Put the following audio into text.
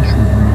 This was